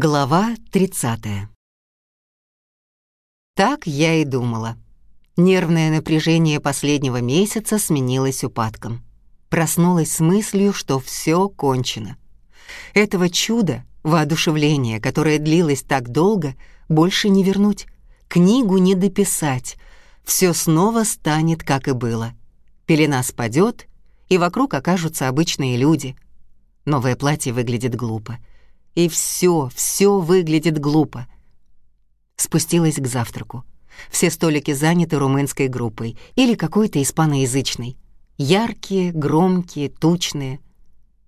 Глава 30. Так я и думала. Нервное напряжение последнего месяца сменилось упадком. Проснулась с мыслью, что все кончено. Этого чуда, воодушевления, которое длилось так долго, больше не вернуть. Книгу не дописать. Все снова станет, как и было. Пелена спадет, и вокруг окажутся обычные люди. Новое платье выглядит глупо. И все, все выглядит глупо. Спустилась к завтраку. Все столики заняты румынской группой или какой-то испаноязычной. Яркие, громкие, тучные.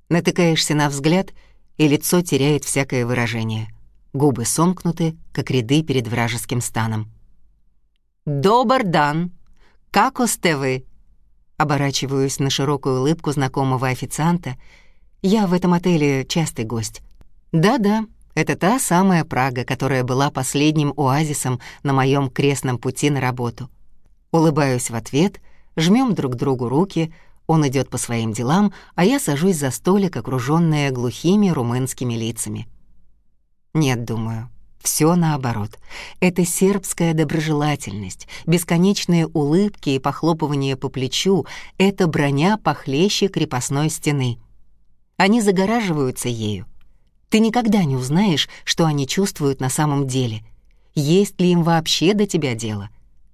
Натыкаешься на взгляд, и лицо теряет всякое выражение. Губы сомкнуты, как ряды перед вражеским станом. «Добр дан! Как остевы?» Оборачиваюсь на широкую улыбку знакомого официанта. Я в этом отеле частый гость. Да-да, это та самая Прага, которая была последним оазисом на моем крестном пути на работу. Улыбаюсь в ответ, жмем друг другу руки, он идет по своим делам, а я сажусь за столик, окружённая глухими румынскими лицами. Нет, думаю, все наоборот. Это сербская доброжелательность, бесконечные улыбки и похлопывания по плечу, это броня похлеще крепостной стены. Они загораживаются ею, ты никогда не узнаешь, что они чувствуют на самом деле. Есть ли им вообще до тебя дело?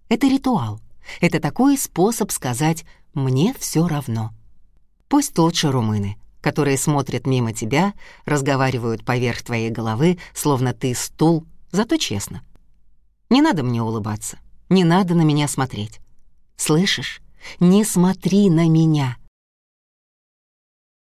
Это ритуал. Это такой способ сказать «мне все равно». Пусть лучше румыны, которые смотрят мимо тебя, разговаривают поверх твоей головы, словно ты стул, зато честно. Не надо мне улыбаться, не надо на меня смотреть. Слышишь? Не смотри на меня —